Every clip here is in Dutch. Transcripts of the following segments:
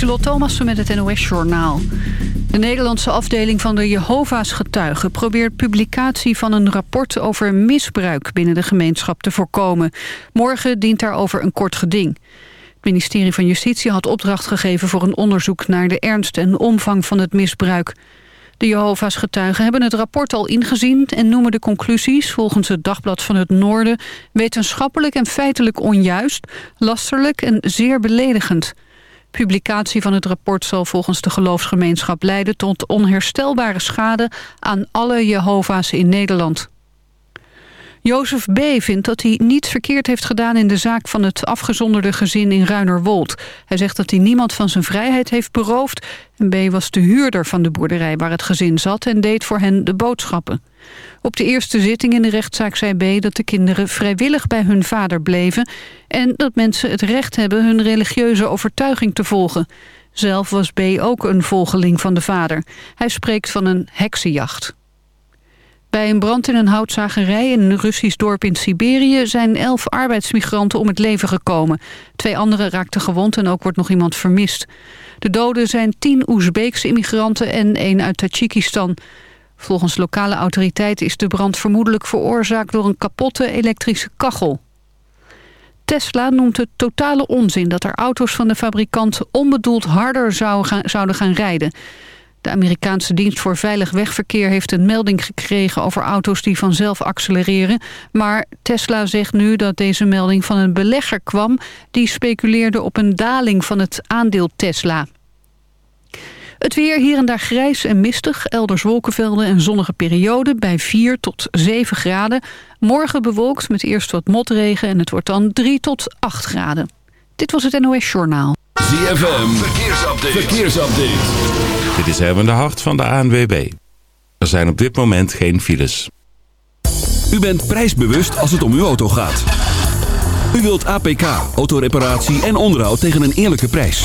Lieselot Thomassen met het NOS-journaal. De Nederlandse afdeling van de Jehovah's getuigen... probeert publicatie van een rapport over misbruik binnen de gemeenschap te voorkomen. Morgen dient daarover een kort geding. Het ministerie van Justitie had opdracht gegeven voor een onderzoek... naar de ernst en omvang van het misbruik. De Jehovah's getuigen hebben het rapport al ingezien... en noemen de conclusies, volgens het Dagblad van het Noorden... wetenschappelijk en feitelijk onjuist, lasterlijk en zeer beledigend... Publicatie van het rapport zal volgens de geloofsgemeenschap leiden tot onherstelbare schade aan alle Jehovah's in Nederland. Jozef B. vindt dat hij niets verkeerd heeft gedaan in de zaak van het afgezonderde gezin in Ruinerwold. Hij zegt dat hij niemand van zijn vrijheid heeft beroofd. En B. was de huurder van de boerderij waar het gezin zat en deed voor hen de boodschappen. Op de eerste zitting in de rechtszaak zei B. dat de kinderen vrijwillig bij hun vader bleven... en dat mensen het recht hebben hun religieuze overtuiging te volgen. Zelf was B. ook een volgeling van de vader. Hij spreekt van een heksenjacht. Bij een brand in een houtzagerij in een Russisch dorp in Siberië... zijn elf arbeidsmigranten om het leven gekomen. Twee anderen raakten gewond en ook wordt nog iemand vermist. De doden zijn tien Oezbeekse immigranten en één uit Tajikistan. Volgens lokale autoriteiten is de brand vermoedelijk veroorzaakt... door een kapotte elektrische kachel. Tesla noemt het totale onzin dat er auto's van de fabrikant... onbedoeld harder zouden gaan rijden... De Amerikaanse dienst voor veilig wegverkeer heeft een melding gekregen over auto's die vanzelf accelereren. Maar Tesla zegt nu dat deze melding van een belegger kwam die speculeerde op een daling van het aandeel Tesla. Het weer hier en daar grijs en mistig, elders wolkenvelden en zonnige perioden bij 4 tot 7 graden. Morgen bewolkt met eerst wat motregen en het wordt dan 3 tot 8 graden. Dit was het NOS Journaal. ZFM, verkeersupdate. verkeersupdate. Dit is Erwin de Hart van de ANWB. Er zijn op dit moment geen files. U bent prijsbewust als het om uw auto gaat. U wilt APK, autoreparatie en onderhoud tegen een eerlijke prijs.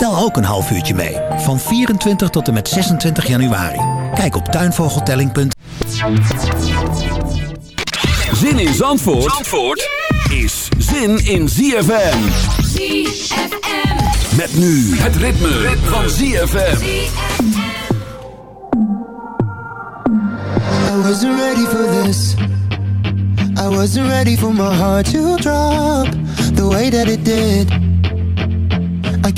Tel ook een half uurtje mee, van 24 tot en met 26 januari. Kijk op tuinvogeltelling.nl Zin in Zandvoort, Zandvoort is zin in ZFM. ZFM. Met nu het ritme, van ZFM. I wasn't ready for this. I wasn't ready for my heart to drop the way that it did.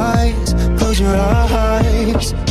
eyes, close your eyes.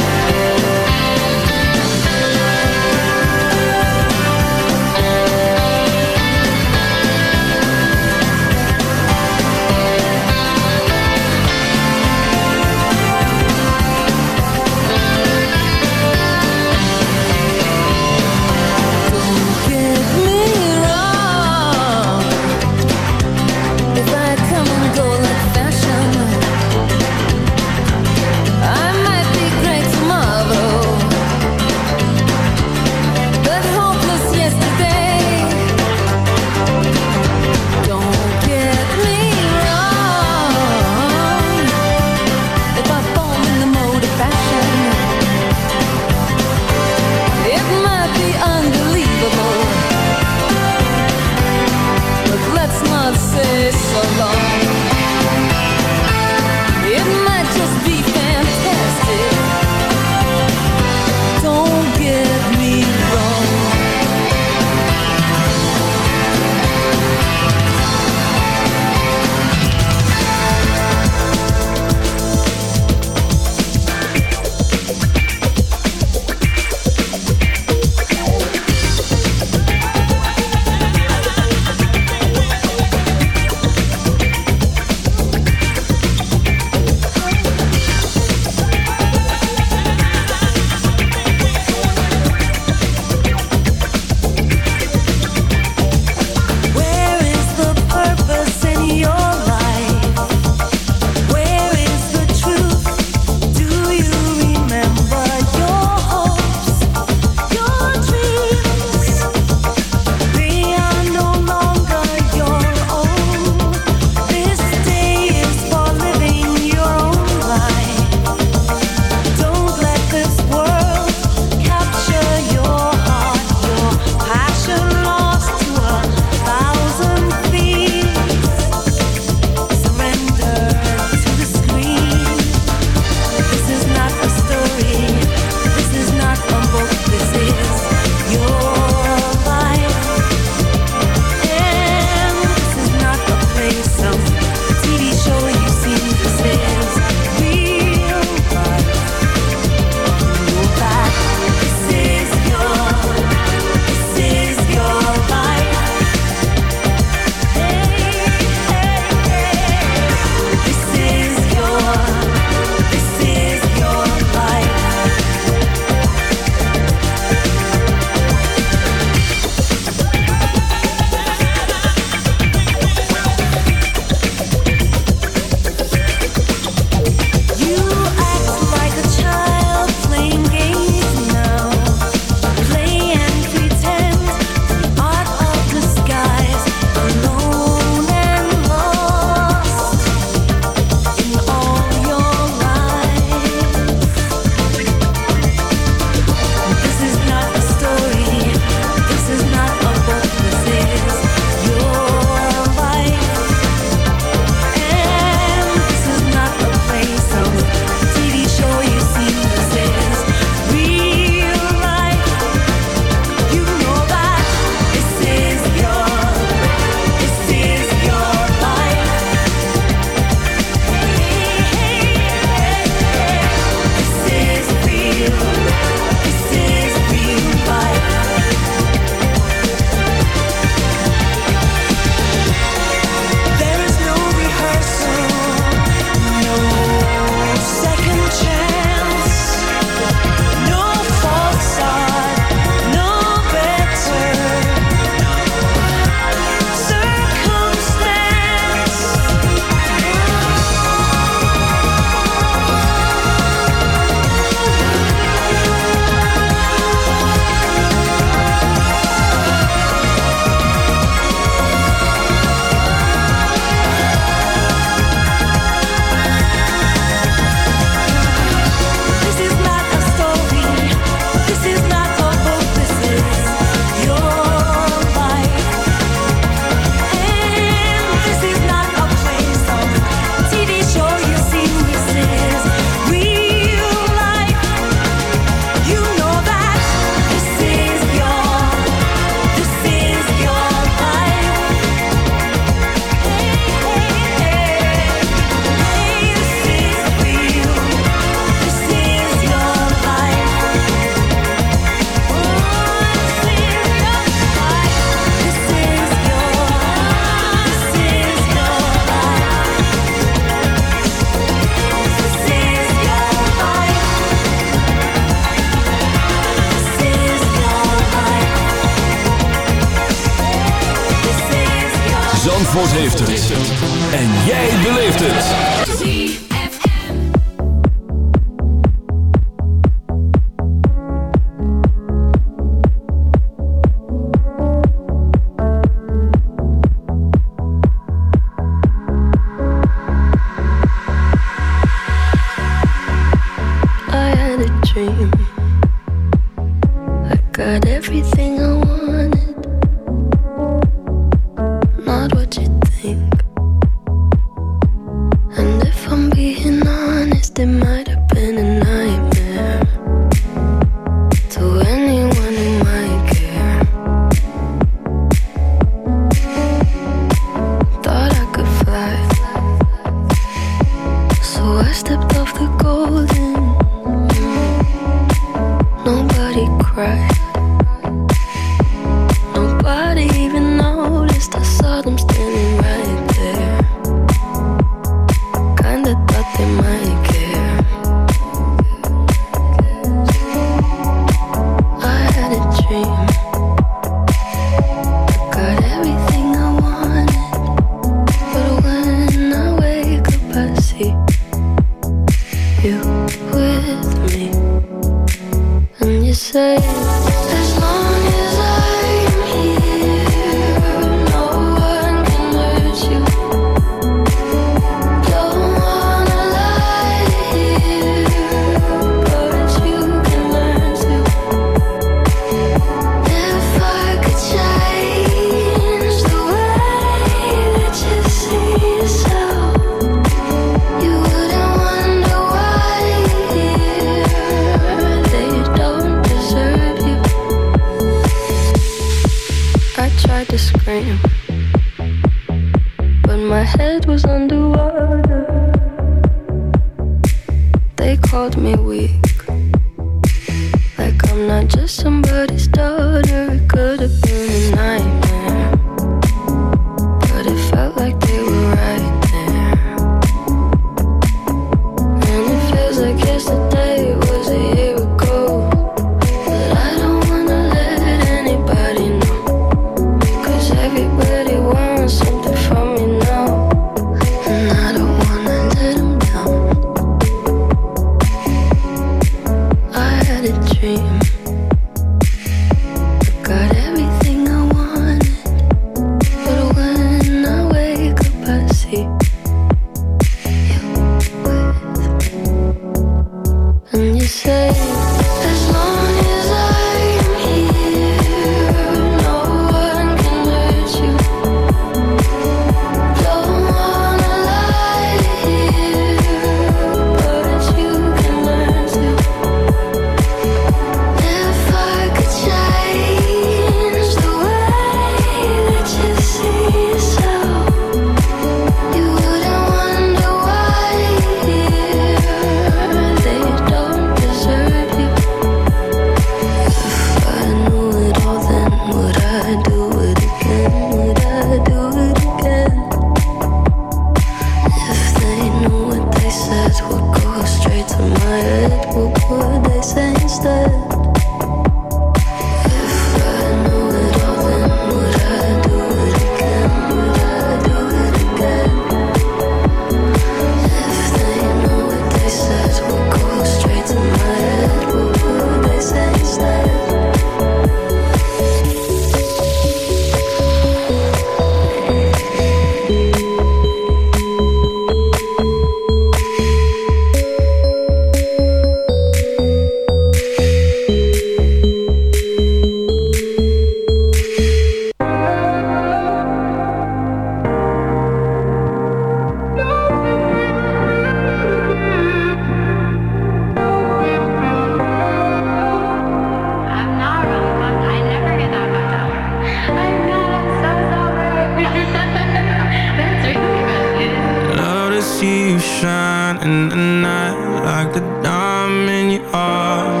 The diamond you are.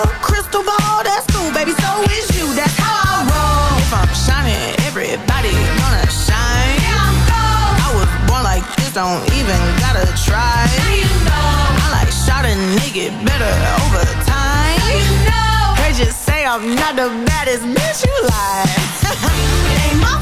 a crystal ball, that's cool, baby, so is you. That's how I roll. If I'm shining, everybody gonna shine. Yeah, I'm gold. I was born like this, don't even gotta try. Now you know. I like shot a nigga better over time. Now you know. They just say I'm not the baddest bitch you like. it ain't my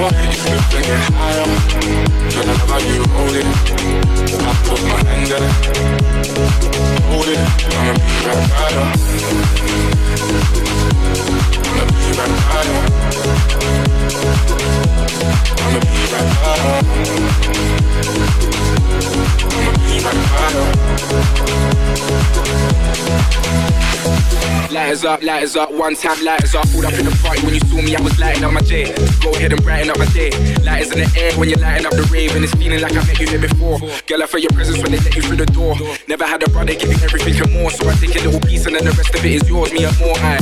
more. You're get high. Up, lighters up, one time lighters up. Pulled up in the party when you saw me, I was lighting up my day. Go ahead and brighten up my day. Lighters in the air when you're lighting up the rave, and it's feeling like I met you here before. Girl, I felt your presence when they let you through the door. Never had a brother give you everything and more, so I take a little piece and then the rest of it is yours, me and more. I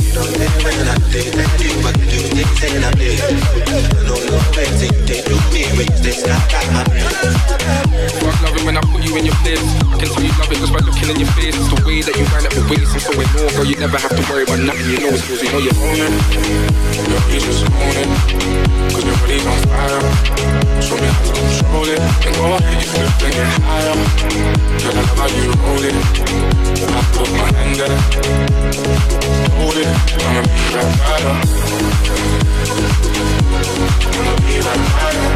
Fuck loving when I put you in your place. I can tell you love it just by looking in your face. It's the way that you wind up your waist. I'm so awe, girl. You never have to worry about nothing. You know it's cause you know you're own it. Peace just own it. Cause your body's on fire. Show me how to control it. And go ahead, you flip and get higher. Girl, I love how you hold it. I put my hand there. Hold it. I'ma be right by you. I'ma be right by you.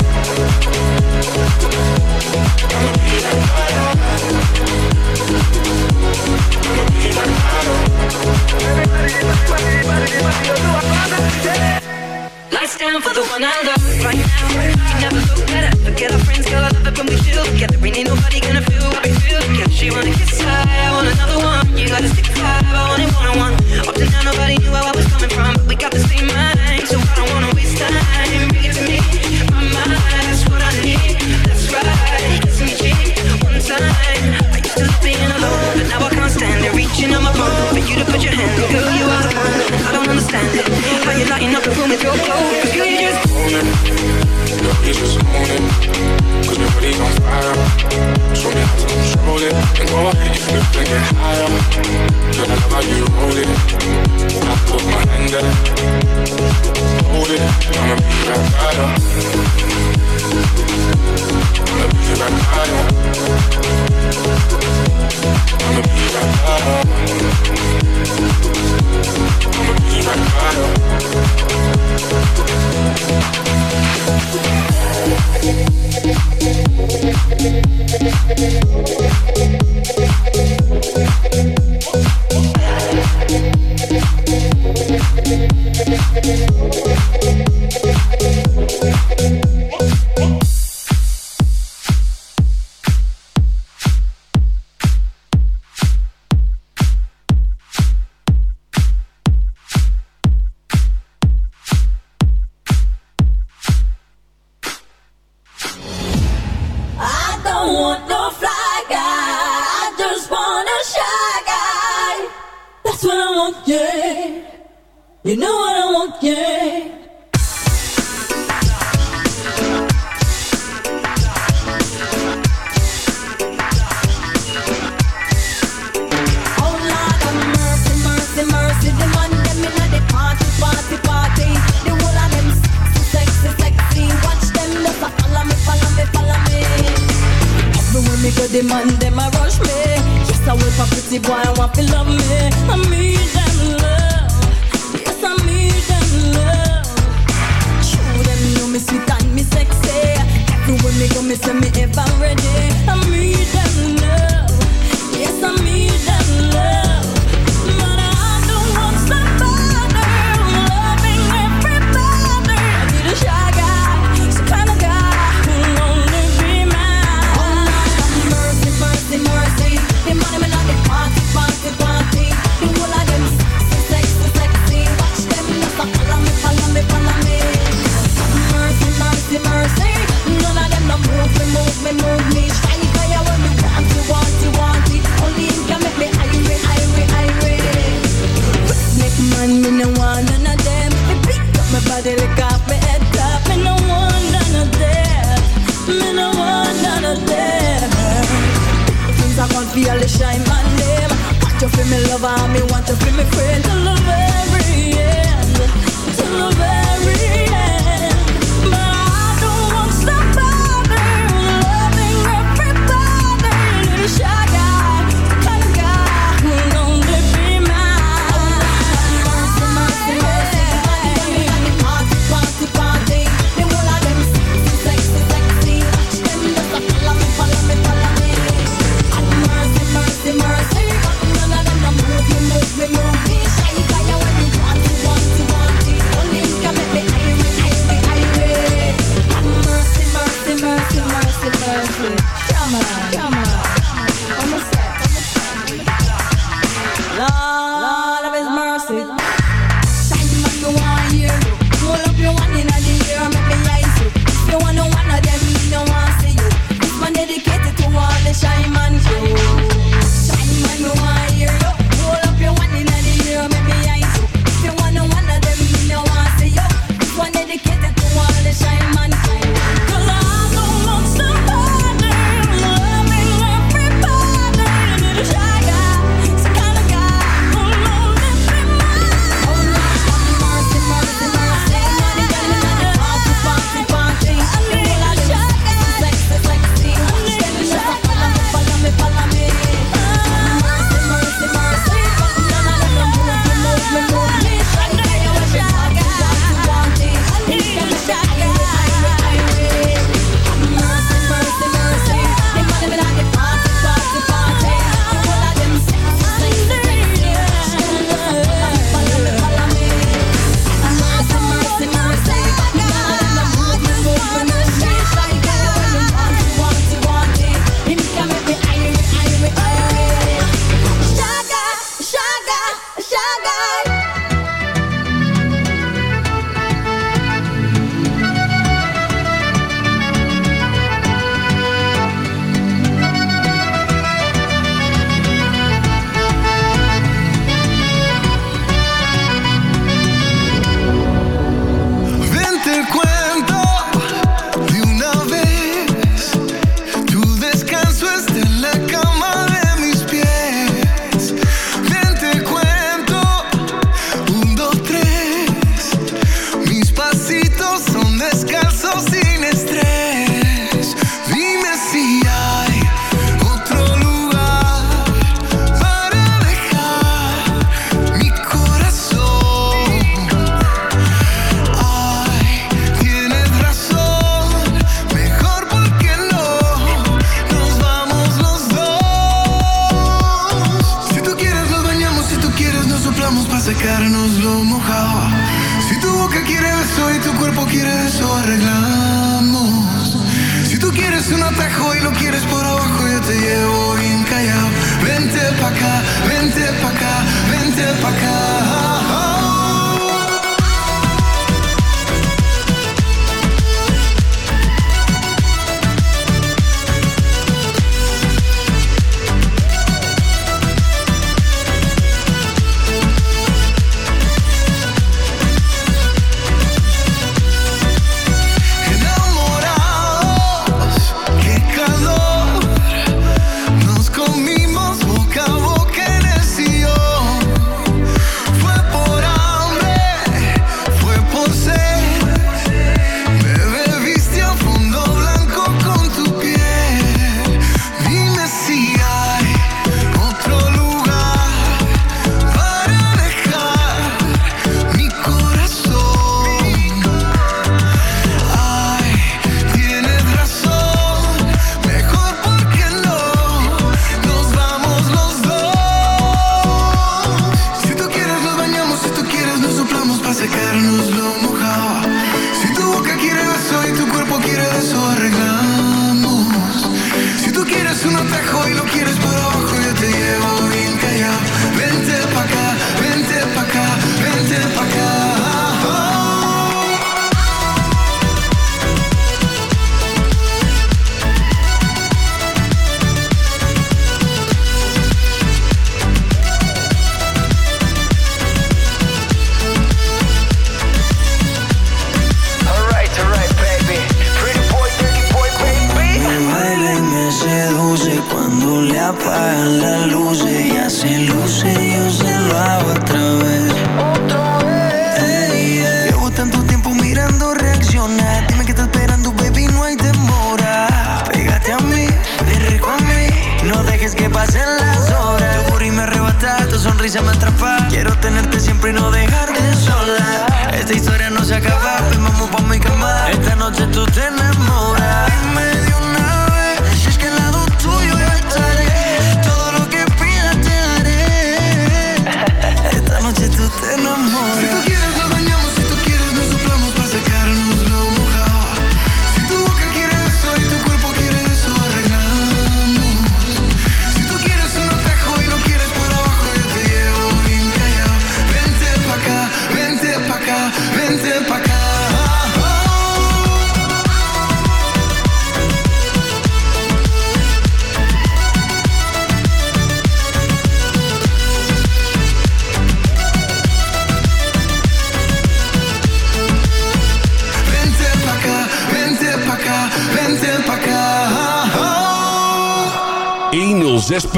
I'ma be right by you. I'ma be right Lights down for the one I love right now. You never look better. Forget our friends, girl. I love it when we chill together. Ain't nobody gonna feel what we feel together. She wanna kiss high, I want another one. You gotta stick five, I want it one on one. Up to now, nobody knew where I was coming from, but we got the same mind, so I don't wanna waste time. Bring to me, my mind, that's what I need. That's right, kiss me one time.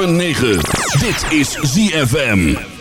106.9. Dit is ZFM.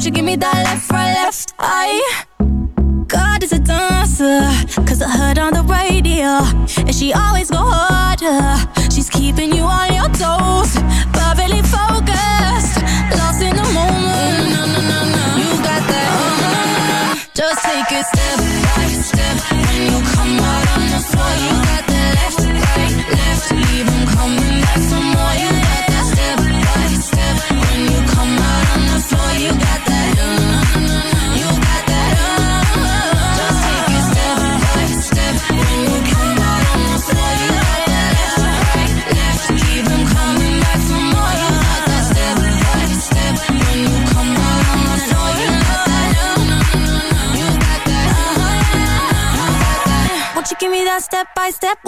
won't you give me that left, right, left eye? God is a dancer, cause I heard on the radio And she always go harder, she's keeping you on your toes Perfectly focused, lost in the moment. Mm, no, no, no, You got that, oh, Just take it step by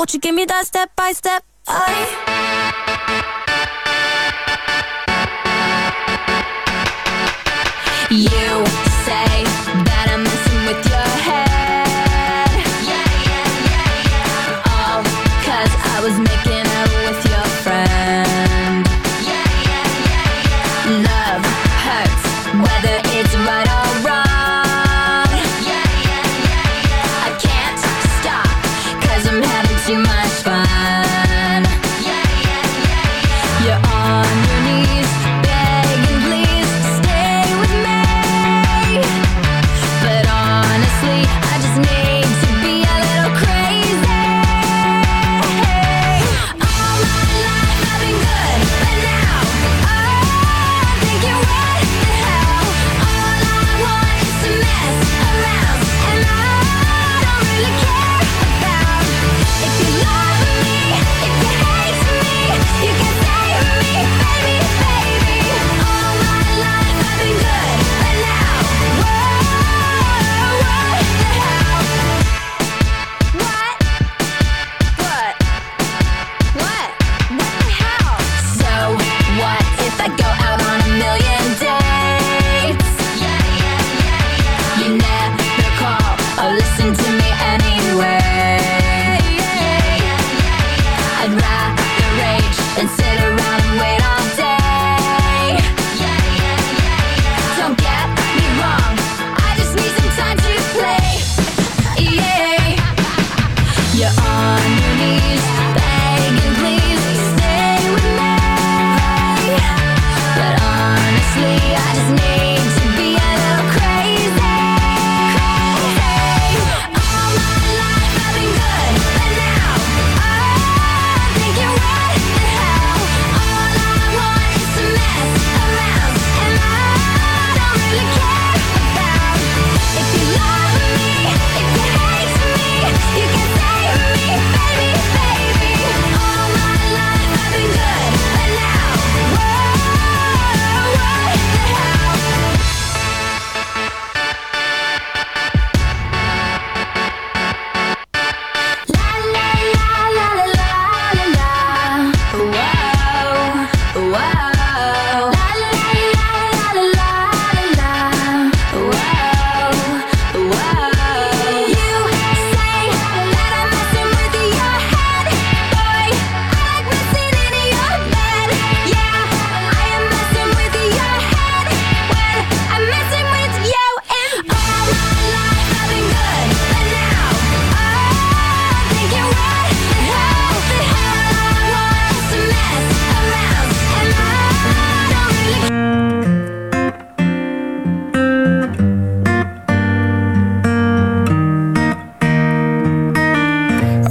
Won't you give me that step by step?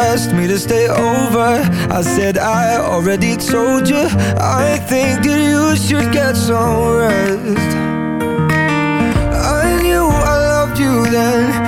Asked me to stay over. I said I already told you. I think that you should get some rest. I knew I loved you then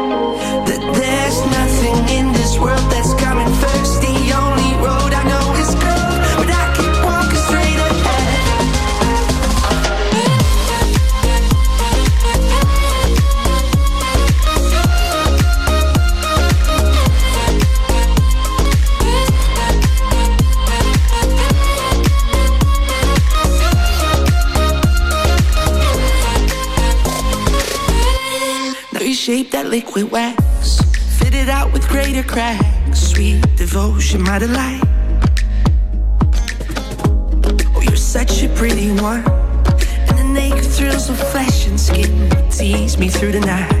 ocean, my delight. Oh, you're such a pretty one. And the naked thrills of flesh and skin tease me through the night.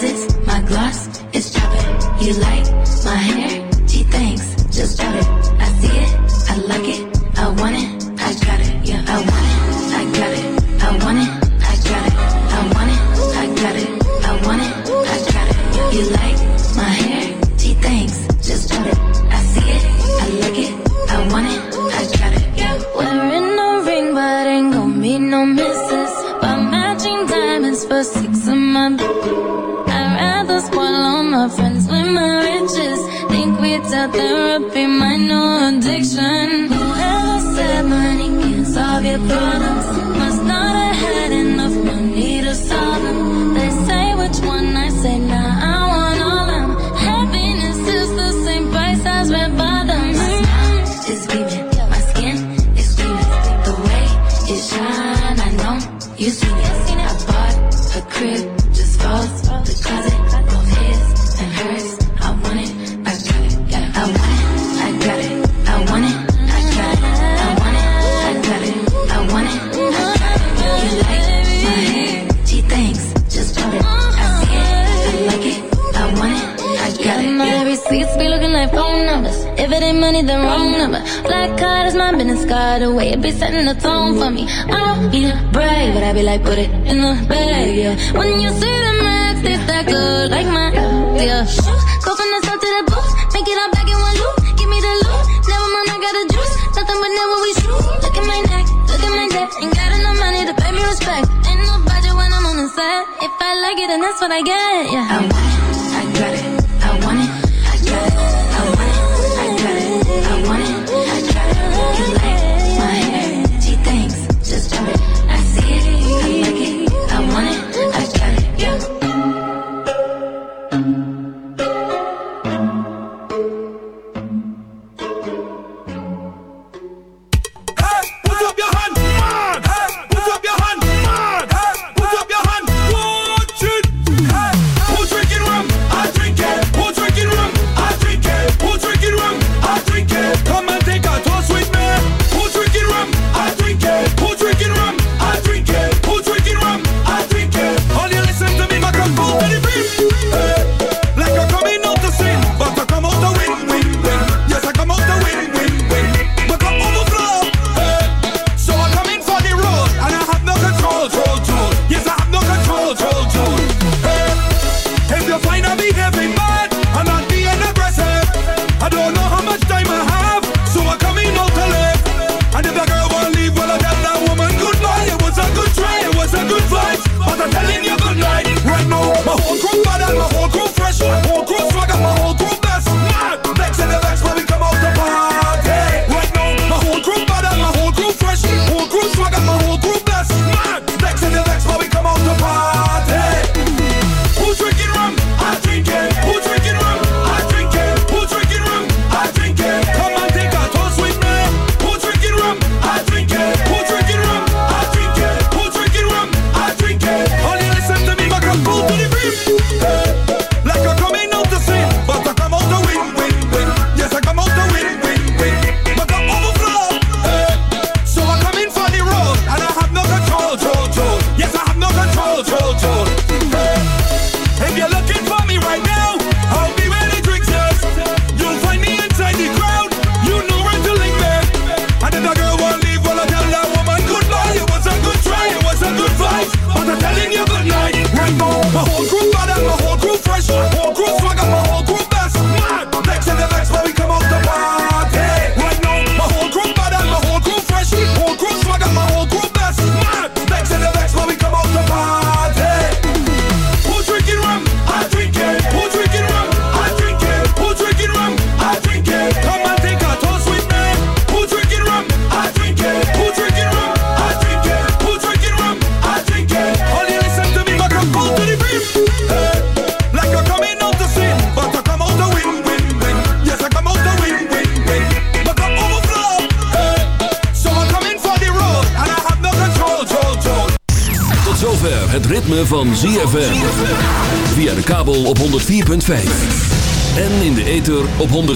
My gloss is dropping. You like my hair? My be looking like phone numbers. If it ain't money, then wrong number. Black card is my business card. The way it be setting the tone for me. I don't a brag, but I be like, put it in the bag, yeah. When you see the max, they stack up like my, yeah. Go from the south to the booth, make it all back in one loop. Give me the loot, never mind, I got the juice. Nothing but never we shoot. Look at my neck, look at my neck. Ain't got enough money to pay me respect. Ain't no budget when I'm on the set. If I like it, then that's what I get, yeah. I want it, I got it,